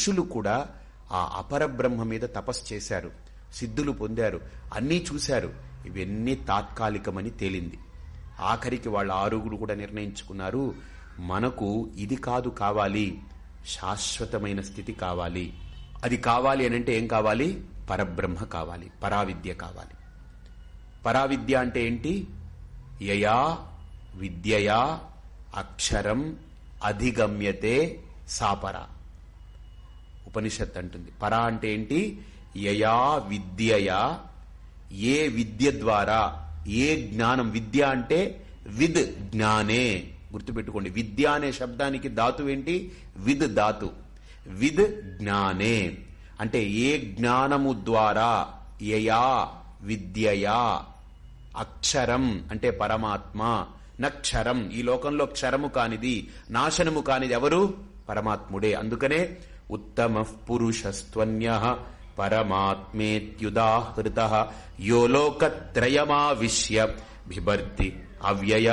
ఋషులు కూడా ఆ అపరబ్రహ్మ మీద తపస్సు చేశారు సిద్ధులు పొందారు అన్నీ చూశారు. ఇవన్నీ తాత్కాలికమని తేలింది. ఆఖరికి వాళ్ళ ఆరుగురు కూడా నిర్ణయించుకున్నారు మనకు ఇది కాదు కావాలి శాశ్వతమైన స్థితి కావాలి. అది కావాలి అని అంటే ఏం కావాలి? పరబ్రహ్మ కావాలి పరావిద్య కావాలి. పరావిద్య అంటే ఏంటి? యయా విద్యయా అక్షరం అధిగమ్యతే సాపర. ఉపనిషత్ అంటుంది. పర అంటే ఏంటి? యయా విద్యయా ఏ విద్య ద్వారా ఏ జ్ఞానం విద్య అంటే విద్ జ్ఞానే. గుర్తుపెట్టుకోండి విద్య అనే శబ్దానికి ధాతు ఏంటి? విద్ ధాతు. విద్ జ్ఞానే. అంటే ఏ జ్ఞానము ద్వారా యయా విద్యయా అక్షరం అంటే పరమాత్మ నక్షరం. ఈ లోకంలో క్షరము కానిది నాశనము కానిది ఎవరు? పరమాత్ముడే. అందుకనే ఉత్తమ పురుషస్త్వన్య పరమాత్మేత్యుదాహృత యో లోకత్రయమావిశ్య బిభర్తి అవ్యయ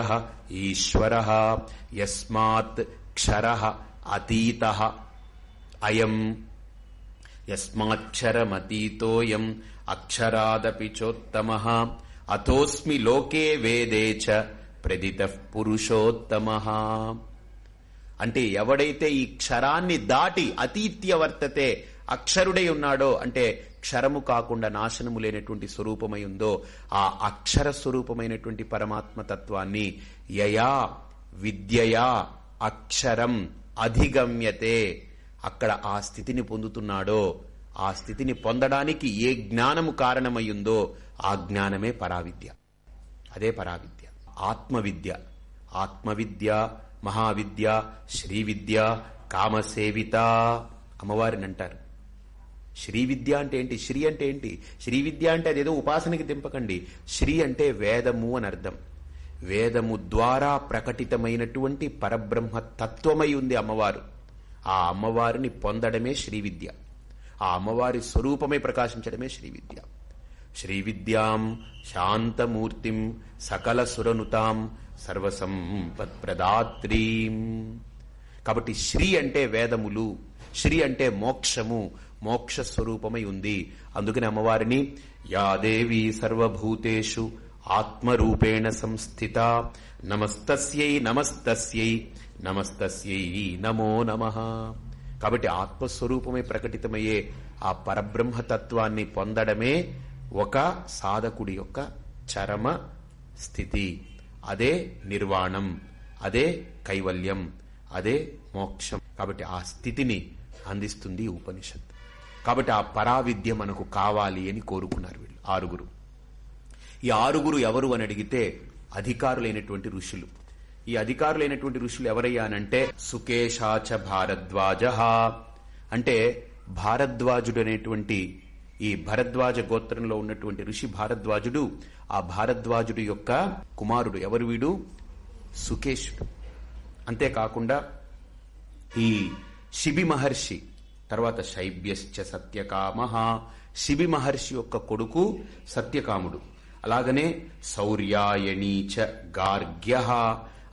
ఈశ్వర యస్మాత్ క్షర అతీత అయం యస్మాక్షరమతీతోయం అక్షరాదపి చోత్తమ అతోస్మి లోకే వేదే చ ప్రదిత పురుషోత్తమ అంటే ఎవడైతే ఈ క్షరాన్ని దాటి అతీత్య వర్తతే అక్షరుడై ఉన్నాడో అంటే క్షరము కాకుండా నాశనము లేనటువంటి స్వరూపమై ఉందో ఆ అక్షర స్వరూపమైనటువంటి పరమాత్మ తత్వాన్ని యయా విద్యయా అక్షరం అధిగమ్యతే. అక్కడ ఆ స్థితిని పొందుతున్నాడో ఆ స్థితిని పొందడానికి ఏ జ్ఞానము కారణమయ్యుందో ఆ జ్ఞానమే పరావిద్య. అదే పరావిద్య. ఆత్మవిద్య. ఆత్మవిద్య మహావిద్య శ్రీవిద్య కామసేవిత అమ్మవారిని అంటారు శ్రీ విద్య అంటే ఏంటి? శ్రీ అంటే ఏంటి? శ్రీ విద్య అంటే అదేదో ఉపాసనకి దింపకండి. శ్రీ అంటే వేదము అని అర్థం. వేదము ద్వారా ప్రకటితమైనటువంటి పరబ్రహ్మ తత్వమై ఉంది అమ్మవారు. ఆ అమ్మవారిని పొందడమే శ్రీ విద్య ఆ అమ్మవారి స్వరూపమై ప్రకాశించడమే శ్రీ విద్య శ్రీ శాంతమూర్తిం సకల సురనుతాం సర్వసంపత్ప్రదాత్రీం. కాబట్టి శ్రీ అంటే వేదములు శ్రీ అంటే మోక్షము మోక్ష స్వరూపమై ఉంది. అందుకని అమ్మవారిని యాదేవి సర్వభూతేషు ఆత్మరూపేణ సంస్థిత నమస్తస్యై నమస్తస్యై నమస్తస్యై నమో నమ. కాబట్టి ఆత్మస్వరూపమే ప్రకటితమయ్యే ఆ పరబ్రహ్మతత్వాన్ని పొందడమే ఒక సాధకుడి యొక్క చరమ స్థితి. అదే నిర్వాణం అదే కైవల్యం అదే మోక్షం. కాబట్టి ఆ స్థితిని అందిస్తుంది ఉపనిషత్ కాబట్టి ఆ పరావిద్య మనకు కావాలి అని కోరుకున్నారు వీళ్ళు ఆరుగురు. ఈ ఆరుగురు ఎవరు అని అడిగితే అధికారులైనటువంటి ఋషులు. ఈ అధికారులైనటువంటి ఋషులు ఎవరయ్యానంటే సుకేశాచ భారద్వాజ. అంటే భారద్వాజుడు అనేటువంటి ఈ భరద్వాజ గోత్రంలో ఉన్నటువంటి ఋషి భారద్వాజుడు ఆ భారద్వాజుడు యొక్క కుమారుడు ఎవరు వీడు? సుకేశుడు అంతేకాకుండా ఈ శిబి మహర్షి తర్వాత శైబ్యశ్చ సత్యకామ. శిబి మహర్షి యొక్క కొడుకు సత్యకాముడు. అలాగనే సౌర్యాయణీచ గార్గ్య.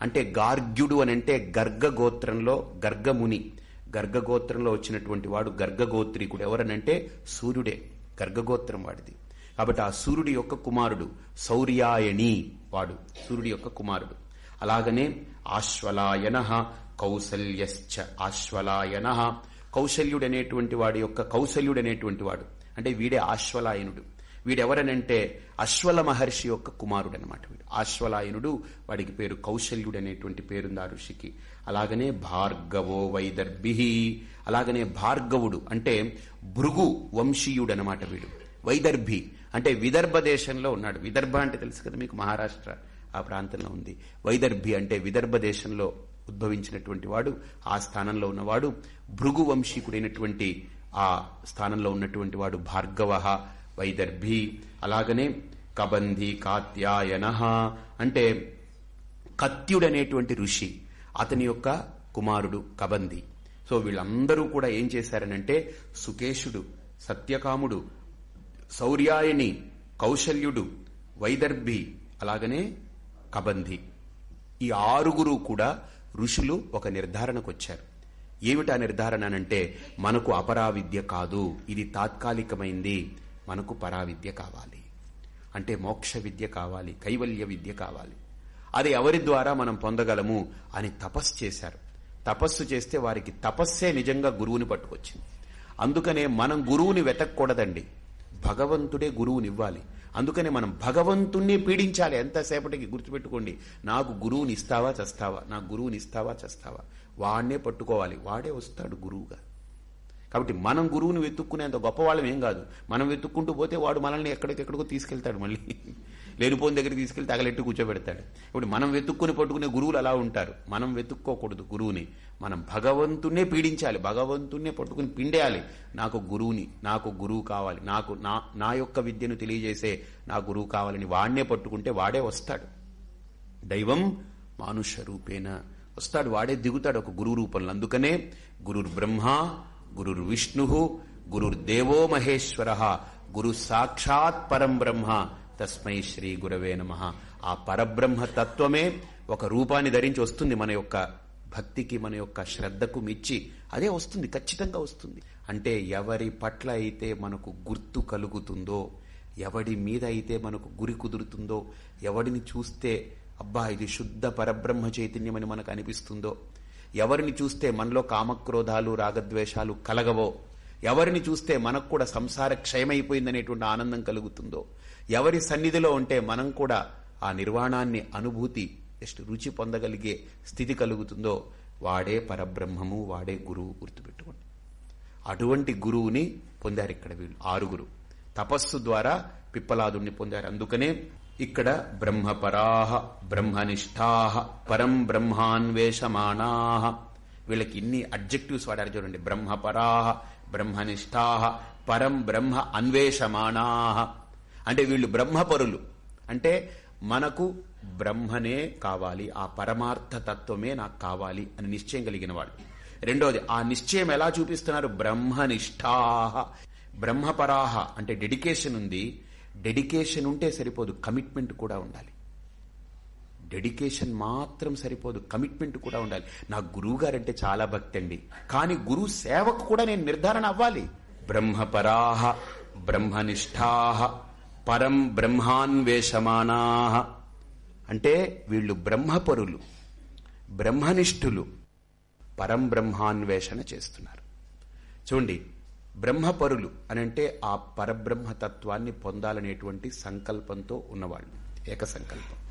అంటే గార్గ్యుడు అని అంటే గర్గ గోత్రంలో గర్గముని. గర్గగోత్రంలో వచ్చినటువంటి వాడు గర్గగోత్రీకుడు ఎవరనంటే సూర్యుడే. గర్గగోత్రం వాడిది. కాబట్టి ఆ సూర్యుడి యొక్క కుమారుడు సౌర్యాయణి వాడు సూర్యుడి యొక్క కుమారుడు. అలాగనే ఆశ్వలాయన కౌసల్యశ్చ ఆశ్వలాయన కౌశల్యుడనేటువంటి వాడి యొక్క కౌశల్యుడనేటువంటి వాడు. అంటే వీడే ఆశ్వలాయనుడు. వీడెవరనంటే అశ్వల మహర్షి యొక్క కుమారుడు అనమాట వీడు. ఆశ్వలాయనుడు వాడికి పేరు కౌశల్యుడు అనేటువంటి పేరుంది ఆ ఋషికి. అలాగనే భార్గవో వైదర్భి అలాగనే భార్గవుడు అంటే భృగు వంశీయుడు అనమాట వీడు. వైదర్భి అంటే విదర్భ దేశంలో ఉన్నాడు. విదర్భ అంటే తెలుసు కదా మీకు మహారాష్ట్ర ఆ ప్రాంతంలో ఉంది. వైదర్భి అంటే విదర్భ దేశంలో ఉద్భవించినటువంటి వాడు ఆ స్థానంలో ఉన్నవాడు. భృగు వంశీకుడైనటువంటి ఆ స్థానంలో ఉన్నటువంటి వాడు భార్గవ వైదర్భి. అలాగనే కబంధి కాత్యాయన అంటే కత్యుడనేటువంటి ఋషి అతని యొక్క కుమారుడు కబంది సో వీళ్ళందరూ కూడా ఏం చేశారనంటే సుకేశుడు సత్యకాముడు శౌర్యాయని కౌశల్యుడు వైదర్భి అలాగనే కబంధి. ఈ ఆరుగురు కూడా ఋషులు ఒక నిర్ధారణకు వచ్చారు ఏమిటా నిర్ధారణ అంటే మనకు అపరావిద్య కాదు ఇది తాత్కాలికమైంది మనకు పరావిద్య కావాలి. అంటే మోక్ష విద్య కావాలి కైవల్య విద్య కావాలి. అది ఎవరి ద్వారా మనం పొందగలము అని తపస్సు చేశారు. తపస్సు చేస్తే వారికి తపస్సే నిజంగా గురువుని పట్టుకొచ్చింది. అందుకనే మనం గురువుని వెతకూడదండి భగవంతుడే గురువునివ్వాలి అందుకనే మనం భగవంతుణ్ణి పీడించాలి. ఎంతసేపటికి గుర్తుపెట్టుకోండి. నాకు గురువుని ఇస్తావా చస్తావా? నాకు గురువుని ఇస్తావా చస్తావా? వాడినే పట్టుకోవాలి. వాడే వస్తాడు గురువుగా. కాబట్టి మనం గురువుని వెతుక్కునేంత గొప్పవాళ్ళం ఏం కాదు. మనం వెతుక్కుంటూ పోతే వాడు మనల్ని ఎక్కడికెక్కడికో తీసుకెళ్తాడు మళ్ళీ. లేనిపోని దగ్గరికి తీసుకెళ్ళి తగలెట్టు కూర్చోబెడతాడు. ఇప్పుడు మనం వెతుక్కుని పట్టుకునే గురువులు అలా ఉంటారు. మనం వెతుక్కోకూడదు గురువుని. మనం భగవంతునే పీడించాలి. భగవంతుణ్ణే పట్టుకుని పిండేయాలి. నాకు గురువుని నాకు గురువు కావాలి. నాకు నా నా యొక్క విద్యను తెలియజేసే నా గురువు కావాలని వాడినే పట్టుకుంటే వాడే వస్తాడు. దైవం మానుష రూపేణ. వస్తాడు వాడే దిగుతాడు ఒక గురువు రూపంలో. అందుకనే గురుర్ బ్రహ్మ గురుర్ విష్ణు గురుర్దేవో మహేశ్వర గురు సాక్షాత్ పరం బ్రహ్మ తస్మై శ్రీ గురవే నమ. ఆ పరబ్రహ్మ తత్వమే ఒక రూపాన్ని ధరించి వస్తుంది మన యొక్క భక్తికి మన యొక్క శ్రద్ధకు మిచ్చి అదే వస్తుంది ఖచ్చితంగా వస్తుంది. అంటే ఎవరి పట్ల అయితే మనకు గుర్తు కలుగుతుందో ఎవడి మీద అయితే మనకు గురి కుదురుతుందో ఎవడిని చూస్తే అబ్బా ఇది శుద్ధ పరబ్రహ్మ చైతన్యమని మనకు అనిపిస్తుందో ఎవరిని చూస్తే మనలో కామక్రోధాలు రాగద్వేషాలు కలగవో ఎవరిని చూస్తే మనకు కూడా సంసార క్షయమైపోయిందనేటువంటి ఆనందం కలుగుతుందో ఎవరి సన్నిధిలో ఉంటే మనం కూడా ఆ నిర్వాణాన్ని అనుభూతి జస్ట్ రుచి పొందగలిగే స్థితి కలుగుతుందో వాడే పరబ్రహ్మము వాడే గురువు గుర్తుపెట్టుకోండి. అటువంటి గురువుని పొందారు ఇక్కడ వీళ్ళు ఆరుగురు. తపస్సు ద్వారా పిప్పలాదుణ్ణి పొందారు. అందుకనే ఇక్కడ బ్రహ్మపరాహ బ్రహ్మనిష్టాహ పరం బ్రహ్మాన్వేషమాణాహ వీళ్ళకి ఇన్ని అడ్జెక్టివ్స్ వాడారు చూడండి. బ్రహ్మపరాహ బ్రహ్మనిష్టాహ పరం బ్రహ్మ అన్వేషమాణాహ అంటే వీళ్ళు బ్రహ్మపరులు. అంటే మనకు బ్రహ్మనే కావాలి ఆ పరమార్థ తత్వమే నాకు కావాలి అని నిశ్చయం కలిగిన వాళ్ళు రెండోది ఆ నిశ్చయం ఎలా చూపిస్తున్నారు? బ్రహ్మనిష్టాహ బ్రహ్మపరాహ అంటే డెడికేషన్ ఉంది. డెడికేషన్ ఉంటే సరిపోదు కమిట్మెంట్ కూడా ఉండాలి. డెడికేషన్ మాత్రం సరిపోదు కమిట్మెంట్ కూడా ఉండాలి. నా గురువు గారంటే చాలా భక్తి అండి కానీ గురువు సేవకు కూడా నేను నిర్ధారణ అవ్వాలి. బ్రహ్మపరాహ బ్రహ్మనిష్ఠాహ పరం బ్రహ్మాన్వేషమానా. అంటే వీళ్ళు బ్రహ్మపరులు బ్రహ్మనిష్ఠులు పరం బ్రహ్మాన్వేషణ చేస్తున్నారు. చూడండి బ్రహ్మపరులు అనంటే ఆ పరబ్రహ్మతత్వాన్ని పొందాలనేటువంటి సంకల్పంతో ఉన్నవాళ్ళు. ఏక సంకల్పం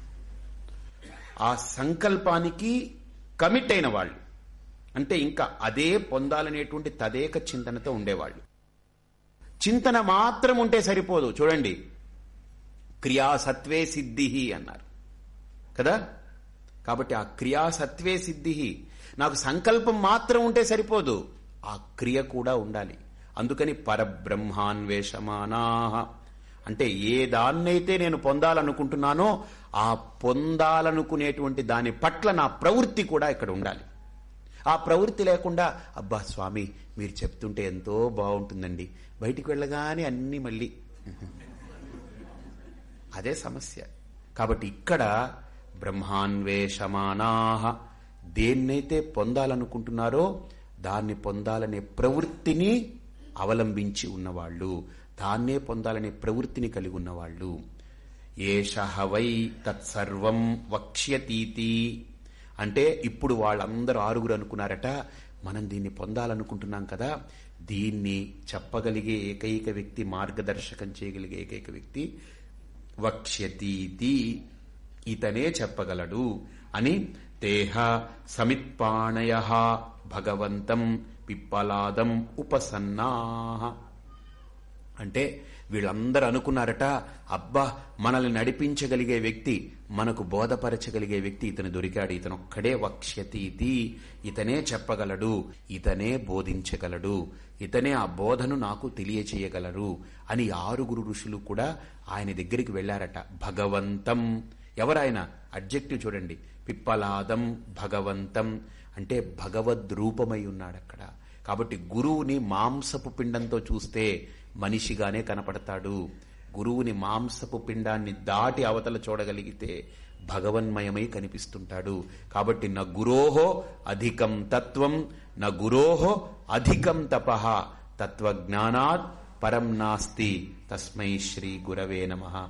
ఆ సంకల్పానికి కమిట్ అయిన వాళ్ళు. అంటే ఇంకా అదే పొందాలనేటువంటి తదేక చింతనతో ఉండేవాళ్ళు. చింతన మాత్రం ఉంటే సరిపోదు. చూడండి. క్రియాసత్వే సిద్ధి అన్నారు. కదా? కాబట్టి ఆ క్రియాసత్వే సిద్ధి నాకు సంకల్పం మాత్రం ఉంటే సరిపోదు. ఆ క్రియ కూడా ఉండాలి. అందుకని పరబ్రహ్మాన్వేషమానా అంటే ఏ దాన్నైతే నేను పొందాలనుకుంటున్నానో ఆ పొందాలనుకునేటువంటి దాని పట్ల నా ప్రవృత్తి కూడా ఇక్కడ ఉండాలి. ఆ ప్రవృత్తి లేకుండా అబ్బా స్వామి మీరు చెప్తుంటే ఎంతో బాగుంటుందండి. బయటికి వెళ్ళగానే అన్ని మళ్ళీ. అదే సమస్య. కాబట్టి ఇక్కడ బ్రహ్మాన్వేషమానాహ దేన్నైతే పొందాలనుకుంటున్నారో దాన్ని పొందాలనే ప్రవృత్తిని అవలంబించి ఉన్నవాళ్ళు దాన్నే పొందాలనే ప్రవృత్తిని కలిగి ఉన్నవాళ్ళు. ఏషహవై వై తత్సర్వం వక్ష్యతీతి. అంటే ఇప్పుడు వాళ్ళందరూ ఆరుగురు అనుకున్నారట మనం దీన్ని పొందాలనుకుంటున్నాం కదా దీన్ని చెప్పగలిగే ఏకైక వ్యక్తి మార్గదర్శకం చేయగలిగే ఏకైక వ్యక్తి వక్ష్యతీతి. ఇతనే చెప్పగలడు అని దేహ సమిత్పాణయ భగవంతం పిప్పలాదం ఉపసన్నా. అంటే వీళ్ళందరూ అనుకున్నారట అబ్బా మనల్ని నడిపించగలిగే వ్యక్తి మనకు బోధపరచగలిగే వ్యక్తి ఇతను దొరికాడు ఇతను ఒక్కడే వక్ష్యతీతి. ఇతనే చెప్పగలడు ఇతనే బోధించగలడు ఇతనే ఆ బోధను నాకు తెలియచేయగలరు అని ఆరుగురు ఋషులు కూడా ఆయన దగ్గరికి వెళ్ళారట భగవంతం. ఎవరాయన? అడ్జెక్టివ్ చూడండి. పిప్పలాదం భగవంతం. అంటే భగవద్ రూపమై ఉన్నాడు అక్కడ. కాబట్టి గురువుని మాంసపు పిండంతో చూస్తే మనిషిగానే కనపడతాడు. గురువుని మాంసపు పిండాన్ని దాటి అవతల చూడగలిగితే భగవన్మయమై కనిపిస్తుంటాడు. కాబట్టి నా గురోహో అధికం తత్వం నా గురోహో అధికం తపః తత్వజ్ఞానాత్ పరం నాస్తి. తస్మై శ్రీ గురవే నమ.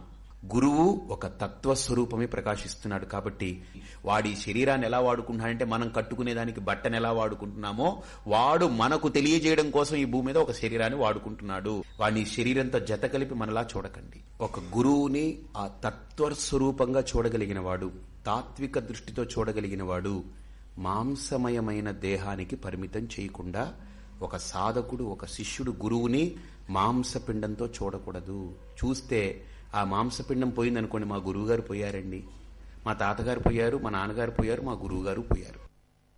గురువు ఒక తత్వ స్వరూపమే ప్రకాశిస్తున్నాడు కాబట్టి వాడి శరీరాన్ని ఎలా వాడుకుంటున్నాడంటే మనం కట్టుకునే దానికి బట్టను ఎలా వాడుకుంటున్నామో వాడు మనకు తెలియజేయడం కోసం ఈ భూమి మీద ఒక శరీరాన్ని వాడుకుంటున్నాడు. వాడిని శరీరంతో జత కలిపి మనలా చూడకండి. ఒక గురువుని ఆ తత్వస్వరూపంగా చూడగలిగిన వాడు తాత్విక దృష్టితో చూడగలిగిన వాడు మాంసమయమైన దేహానికి పరిమితం చేయకుండా ఒక సాధకుడు ఒక శిష్యుడు గురువుని మాంసపిండంతో చూడకూడదు. చూస్తే ఆ మాంసపిండం పోయిందనుకోండి మా గురువుగారు పోయారండి. మా తాతగారు పోయారు మా నాన్నగారు పోయారు మా గురువుగారు పోయారు.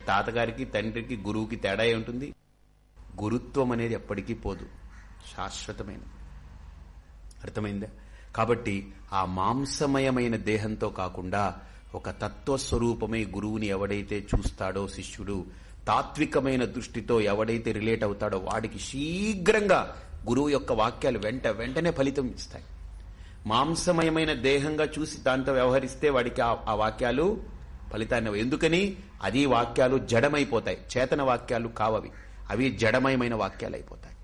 తాతగారికి తండ్రికి గురువుకి తేడా ఉంటుంది గురుత్వం అనేది ఎప్పటికీ పోదు. శాశ్వతమైన అర్థమైందా? కాబట్టి ఆ మాంసమయమైన దేహంతో కాకుండా ఒక తత్వస్వరూపమై గురువుని ఎవడైతే చూస్తాడో శిష్యుడు తాత్వికమైన దృష్టితో ఎవడైతే రిలేట్ అవుతాడో వాడికి శీఘ్రంగా గురువు యొక్క వాక్యాలు వెంట వెంటనే ఫలితం ఇస్తాయి. మాంసమయమైన దేహంగా చూసి దాంతో వ్యవహరిస్తే వాడికి ఆ- వాక్యాలు ఫలితాన్ని ఎందుకని? అది వాక్యాలు జడమైపోతాయి. చేతన వాక్యాలు కావవి. అవి జడమయమైన వాక్యాలు అయిపోతాయి.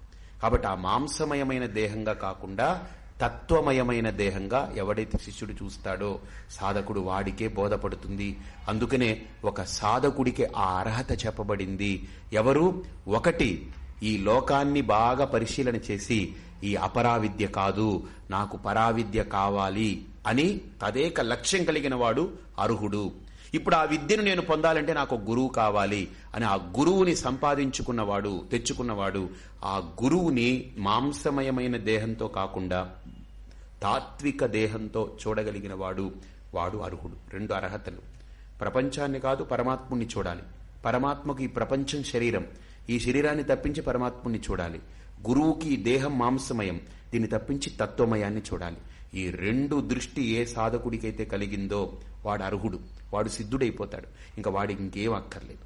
కాబట్టి ఆ మాంసమయమైన దేహంగా కాకుండా తత్వమయమైన దేహంగా ఎవడైతే శిష్యుడు చూస్తాడో సాధకుడు వాడికే బోధపడుతుంది. అందుకనే ఒక సాధకుడికి ఆ అర్హత చెప్పబడింది. ఎవరు? ఒకటి ఈ లోకాన్ని బాగా పరిశీలన చేసి ఈ అపరావిద్య కాదు నాకు పరావిద్య కావాలి అని తదేక లక్ష్యం కలిగిన వాడు అర్హుడు. ఇప్పుడు ఆ విద్యను నేను పొందాలంటే నాకు గురువు కావాలి అని ఆ గురువుని సంపాదించుకున్నవాడు తెచ్చుకున్నవాడు ఆ గురువుని మాంసమయమైన దేహంతో కాకుండా తాత్విక దేహంతో చూడగలిగిన వాడు వాడు అర్హుడు. రెండు అర్హతలు. ప్రపంచాన్ని కాదు పరమాత్ముణ్ణి చూడాలి. పరమాత్మకు ఈ ప్రపంచం శరీరం. ఈ శరీరాన్ని తప్పించి పరమాత్ముణ్ణి చూడాలి. గురువుకి దేహం మాంసమయం. దీన్ని తప్పించి తత్వమయాన్ని చూడాలి. ఈ రెండు దృష్టి ఏ సాధకుడికైతే కలిగిందో వాడు అర్హుడు వాడు సిద్ధుడైపోతాడు. ఇంకా వాడికి ఇంకేం అక్కర్లేదు.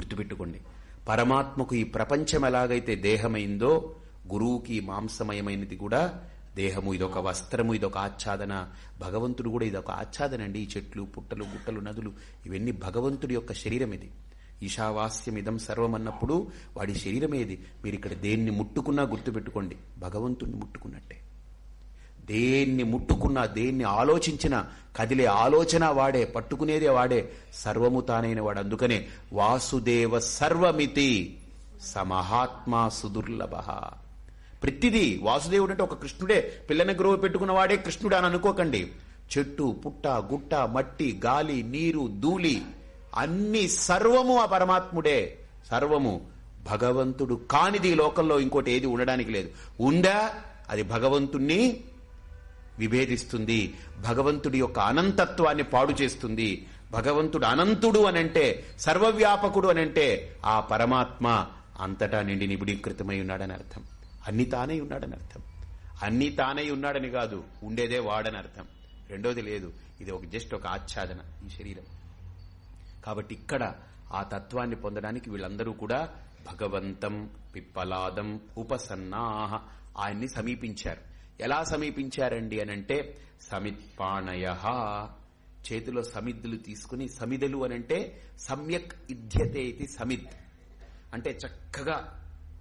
గుర్తుపెట్టుకోండి. పరమాత్మకు ఈ ప్రపంచం ఎలాగైతే దేహమైందో గురువుకి మాంసమయమైనది కూడా దేహము ఇదొక వస్త్రము ఇదొక ఆచ్ఛాదన. భగవంతుడు కూడా ఇదొక ఆచ్ఛాదన అండి. ఈ చెట్లు పుట్టలు గుట్టలు నదులు ఇవన్నీ భగవంతుడి యొక్క శరీరం ఇది. ఈశావాస్యమిదం సర్వమన్నప్పుడు సర్వం అన్నప్పుడు వాడి మీరు ఇక్కడ దేన్ని ముట్టుకున్నా గుర్తుపెట్టుకోండి. భగవంతుణ్ణి ముట్టుకున్నట్టే. దేన్ని ముట్టుకున్నా దేన్ని ఆలోచించినా కదిలే ఆలోచన వాడే పట్టుకునేదే వాడే సర్వము తానైన వాడు. అందుకనే వాసుదేవ సర్వమితి సమహాత్మా సుదుర్లభ. ప్రతిదీ వాసుదేవుడు అంటే ఒక కృష్ణుడే. పిల్లని గ్రోవ పెట్టుకున్న వాడే కృష్ణుడు అని అనుకోకండి. చెట్టు పుట్ట గుట్ట మట్టి గాలి నీరు ధూళి అన్ని సర్వము ఆ పరమాత్ముడే. సర్వము భగవంతుడు కానిది లోకంలో ఇంకోటి ఏది ఉండడానికి లేదు. ఉందా అది భగవంతుణ్ణి విభేదిస్తుంది. భగవంతుడి యొక్క అనంతత్వాన్ని పాడు చేస్తుంది. భగవంతుడు అనంతుడు అనంటే సర్వవ్యాపకుడు అనంటే ఆ పరమాత్మ అంతటా నిండి నిబిడీకృతమై ఉన్నాడని అర్థం. అన్ని తానై ఉన్నాడని అర్థం. అన్ని తానై ఉన్నాడని కాదు ఉండేదే వాడని అర్థం. రెండోది లేదు. ఇది ఒక జస్ట్ ఒక ఆచ్ఛాదన ఈ శరీరం. కాబట్టి ఇక్కడ ఆ తత్వాన్ని పొందడానికి వీళ్ళందరూ కూడా భగవంతం పిప్పలాదం ఉపసన్నాహ ఆయన్ని సమీపించారు. ఎలా సమీపించారండి అనంటే సమిత్పాణయ. చేతిలో సమిద్దులు తీసుకుని సమిదలు అనంటే సమ్యక్ ఇధ్యతే ఇది సమిద్. అంటే చక్కగా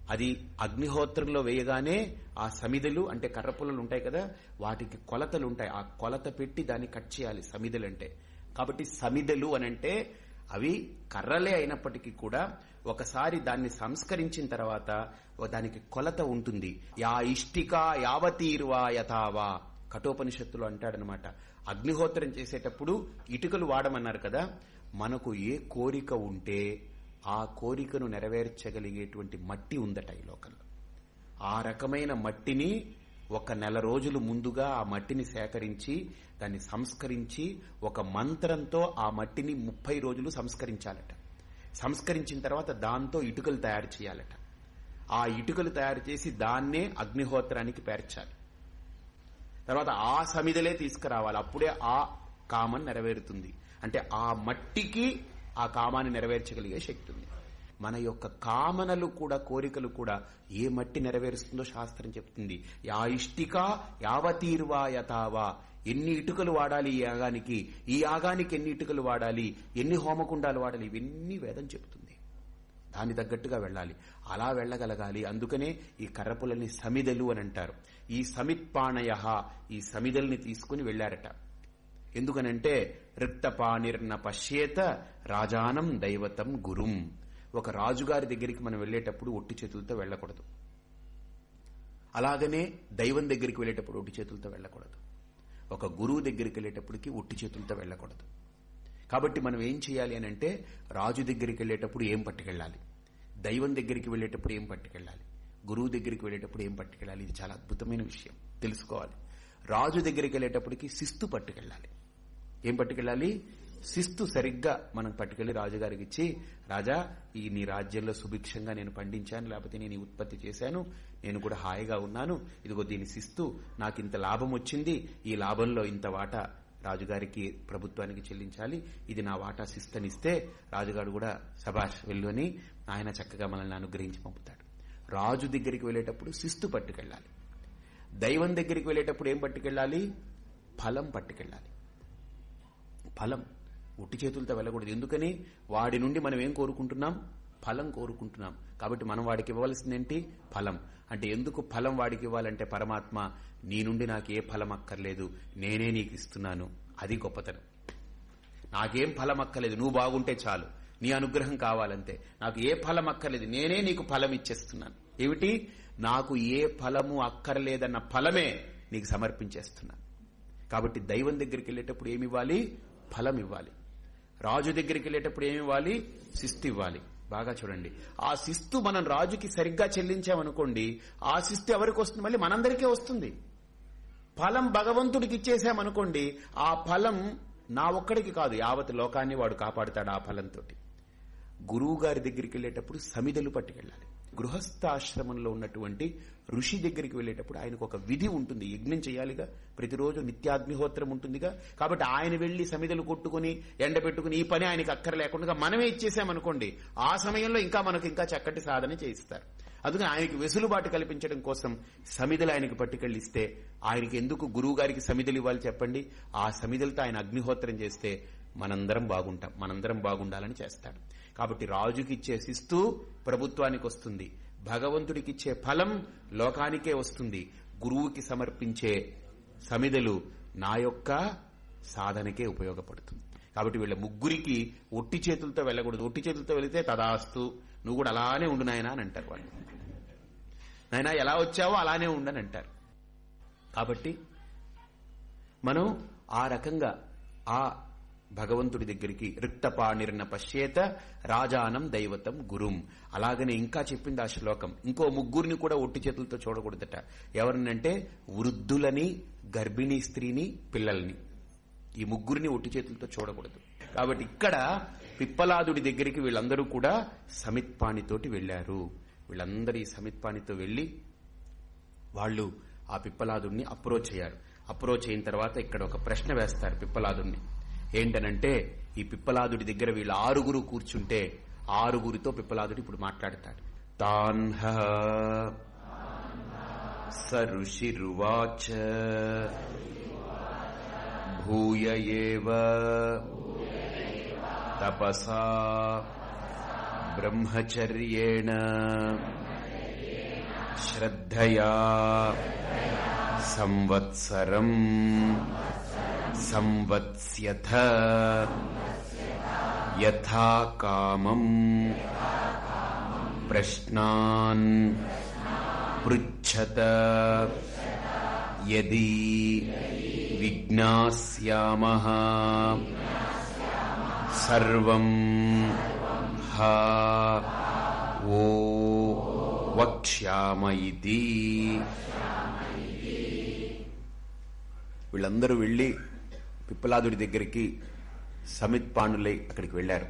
అది అగ్నిహోత్రంలో వేయగానే ఆ సమిదలు అంటే కర్రపుల్లలు ఉంటాయి కదా వాటికి కొలతలు ఉంటాయి. ఆ కొలత పెట్టి దాన్ని కట్ చేయాలి సమిదలు అంటే కాబట్టి సమిదలు అనంటే అవి కర్రలే అయినప్పటికీ కూడా ఒకసారి దాన్ని సంస్కరించిన తర్వాత దానికి కొలత ఉంటుంది. యా ఇష్టిక యావతీర్వా యథావా. కఠోపనిషత్తులు అంటాడనమాట. అగ్నిహోత్రం చేసేటప్పుడు ఇటుకలు వాడమన్నారు కదా మనకు ఏ కోరిక ఉంటే ఆ కోరికను నెరవేర్చగలిగేటువంటి మట్టి ఉందట ఈ లోకంలో. ఆ రకమైన మట్టిని ఒక నెల రోజులు ముందుగా ఆ మట్టిని సేకరించి దాన్ని సంస్కరించి ఒక మంత్రంతో ఆ మట్టిని ముప్పై రోజులు సంస్కరించాలట. సంస్కరించిన తర్వాత దాంతో ఇటుకలు తయారు చేయాలట. ఆ ఇటుకలు తయారు చేసి దాన్నే అగ్నిహోత్రానికి పేర్చాలి. తర్వాత ఆ సమిదలే తీసుకురావాలి. అప్పుడే ఆ కామం నెరవేరుతుంది. అంటే ఆ మట్టికి ఆ కామాన్ని నెరవేర్చగలిగే శక్తి ఉంది. మన యొక్క కామనలు కూడా కోరికలు కూడా ఏ మట్టి నెరవేరుస్తుందో శాస్త్రం చెప్తుంది. యా ఇష్టిక యావతీర్వా యథావా. ఎన్ని ఇటుకలు వాడాలి ఈ యాగానికి? ఈ యాగానికి ఎన్ని ఇటుకలు వాడాలి? ఎన్ని హోమకుండాలు వాడాలి? ఇవన్నీ వేదం చెబుతుంది దాని తగ్గట్టుగా వెళ్ళాలి. అలా వెళ్ళగలగాలి. అందుకనే ఈ కర్రపులని సమిదలు అని అంటారు. ఈ సమిత్పాణయ ఈ సమిదల్ని తీసుకుని వెళ్ళారట ఎందుకనంటే రిక్తపానిర్న పశ్యేత రాజానం దైవతం గురుం. ఒక రాజుగారి దగ్గరికి మనం వెళ్ళేటప్పుడు ఒట్టి చేతులతో వెళ్ళకూడదు. అలాగనే దైవం దగ్గరికి వెళ్ళేటప్పుడు ఒట్టి చేతులతో వెళ్ళకూడదు. ఒక గురువు దగ్గరికి వెళ్ళేటప్పటికి ఒట్టి చేతులతో వెళ్ళకూడదు. కాబట్టి మనం ఏం చేయాలి అని అంటే రాజు దగ్గరికి వెళ్ళేటప్పుడు ఏం పట్టుకెళ్ళాలి? దైవం దగ్గరికి వెళ్ళేటప్పుడు ఏం పట్టుకెళ్ళాలి? గురువు దగ్గరికి వెళ్ళేటప్పుడు ఏం పట్టుకెళ్ళాలి? ఇది చాలా అద్భుతమైన విషయం. తెలుసుకోవాలి. రాజు దగ్గరికి వెళ్ళేటప్పటికి శిస్తు పట్టుకెళ్ళాలి. ఏం పట్టుకెళ్ళాలి? శిస్తు సరిగ్గా మనం పట్టుకెళ్ళి రాజుగారికి ఇచ్చి రాజా ఈ నీ రాజ్యంలో సుభిక్షంగా నేను పండించాను లేకపోతే నేను ఉత్పత్తి చేశాను నేను కూడా హాయిగా ఉన్నాను. ఇదిగో దీని శిస్తు నాకు ఇంత లాభం వచ్చింది ఈ లాభంలో ఇంత వాటా రాజుగారికి ప్రభుత్వానికి చెల్లించాలి. ఇది నా వాటా శిస్తనిస్తే రాజుగారు కూడా సభాష్ వెళ్ళుని ఆయన చక్కగా మనల్ని అనుగ్రహించి పంపుతాడు. రాజు దగ్గరికి వెళ్ళేటప్పుడు శిస్తు పట్టుకెళ్ళాలి. దైవం దగ్గరికి వెళ్ళేటప్పుడు ఏం పట్టుకెళ్ళాలి? ఫలం పట్టుకెళ్ళాలి. ఫలం. ఉట్టి చేతులతో వెళ్ళకూడదు. ఎందుకని? వాడి నుండి మనం ఏం కోరుకుంటున్నాం? ఫలం కోరుకుంటున్నాం. కాబట్టి మనం వాడికి ఇవ్వవలసిందేంటి? ఫలం. అంటే ఎందుకు ఫలం వాడికి ఇవ్వాలంటే పరమాత్మ నీ నుండి నాకు ఏ ఫలం అక్కర్లేదు నేనే నీకు ఇస్తున్నాను. అది గొప్పతనం. నాకేం ఫలం అక్కర్లేదు నువ్వు బాగుంటే చాలు. నీ అనుగ్రహం కావాలంతే. నాకు ఏ ఫలం అక్కర్లేదు నేనే నీకు ఫలం ఇచ్చేస్తున్నాను. ఏమిటి? నాకు ఏ ఫలము అక్కర్లేదన్న ఫలమే నీకు సమర్పించేస్తున్నాను కాబట్టి దైవం దగ్గరికి వెళ్ళేటప్పుడు ఏమి ఇవ్వాలి ఫలం ఇవ్వాలి. రాజు దగ్గరికి వెళ్ళేటప్పుడు ఏమి ఇవ్వాలి? శిస్తు ఇవ్వాలి. బాగా చూడండి. ఆ శిస్తు మనం రాజుకి సరిగ్గా చెల్లించామనుకోండి ఆ శిస్తు ఎవరికి వస్తుంది? మళ్ళీ మనందరికీ వస్తుంది. ఫలం భగవంతుడికి ఇచ్చేసామనుకోండి ఆ ఫలం నా ఒక్కడికి కాదు యావత్ లోకాన్ని వాడు కాపాడుతాడు ఆ ఫలంతో గురువు గారి దగ్గరికి వెళ్ళేటప్పుడు సమిదలు పట్టుకెళ్ళాలి. గృహస్థాశ్రమంలో ఉన్నటువంటి ఋషి దగ్గరికి వెళ్ళేటప్పుడు ఆయనకు ఒక విధి ఉంటుంది. యజ్ఞం చేయాలిగా ప్రతిరోజు నిత్యాగ్నిహోత్రం ఉంటుందిగా. కాబట్టి ఆయన వెళ్ళి సమిధలు కొట్టుకుని ఎండబెట్టుకుని ఈ పని ఆయనకి అక్కర లేకుండా మనమే ఇచ్చేసామనుకోండి ఆ సమయంలో ఇంకా మనకు ఇంకా చక్కటి సాధన చేయిస్తారు. అందుకని ఆయనకి వెసులుబాటు కల్పించడం కోసం సమిదలు ఆయనకి పట్టుకెళ్ళిస్తే ఆయనకి ఎందుకు గురువు గారికి సమిధలు ఇవ్వాలి చెప్పండి? ఆ సమిదలతో ఆయన అగ్నిహోత్రం చేస్తే మనందరం బాగుంటాం. మనందరం బాగుండాలని చేస్తాడు. కాబట్టి రాజుకి ఇచ్చే శిస్తు ప్రభుత్వానికి వస్తుంది. భగవంతుడికి ఇచ్చే ఫలం లోకానికే వస్తుంది. గురువుకి సమర్పించే సమిదలు నా యొక్క సాధనకే ఉపయోగపడుతుంది. కాబట్టి వీళ్ళ ముగ్గురికి ఒట్టి చేతులతో వెళ్ళకూడదు. ఒట్టి చేతులతో వెళితే తదాస్తు నువ్వు కూడా అలానే ఉండు నాయనా అని అంటారు వాళ్ళు. నాయనా ఎలా వచ్చావో అలానే ఉండని అంటారు. కాబట్టి మనం ఆ రకంగా ఆ భగవంతుడి దగ్గరికి రిక్తపాణిర్న పశ్చేత రాజానం దైవతం గురుం. అలాగనే ఇంకా చెప్పింది ఆ శ్లోకం. ఇంకో ముగ్గురిని కూడా ఒట్టి చేతులతో చూడకూడదట. ఎవరినంటే వృద్ధులని గర్భిణీ స్త్రీని పిల్లల్ని. ఈ ముగ్గురిని ఒట్టి చేతులతో చూడకూడదు. కాబట్టి ఇక్కడ పిప్పలాదుడి దగ్గరికి వీళ్ళందరూ కూడా సమిత్పాణితోటి వెళ్ళారు వీళ్ళందరూ ఈ సమిత్పాణితో వెళ్ళి వాళ్ళు ఆ పిప్పలాదుడిని అప్రోచ్ అయ్యారు. అప్రోచ్ అయిన తర్వాత ఇక్కడ ఒక ప్రశ్న వేస్తారు పిప్పలాదుడిని ఏంటనంటే ఈ పిప్పలాదుడి దగ్గర వీళ్ళు ఆరుగురు కూర్చుంటే ఆరుగురితో పిప్పలాదుడు ఇప్పుడు మాట్లాడతాడు. తాన్హ స ఋషిరువాచ భూయ ఏవ తపసా బ్రహ్మచర్యేణ శ్రద్ధయా సంవత్సరం. సంవత్స్యథ. యథా కామం. ప్రశ్నాన్. పృచ్చత యది విజ్ఞాస్యామ. సర్వం. హ. ఓ. వక్ష్యామ ఇది వీళ్ళందరూ వెళ్ళి పిప్పలాదుడి దగ్గరికి సమిత్ పాండులై అక్కడికి వెళ్ళారు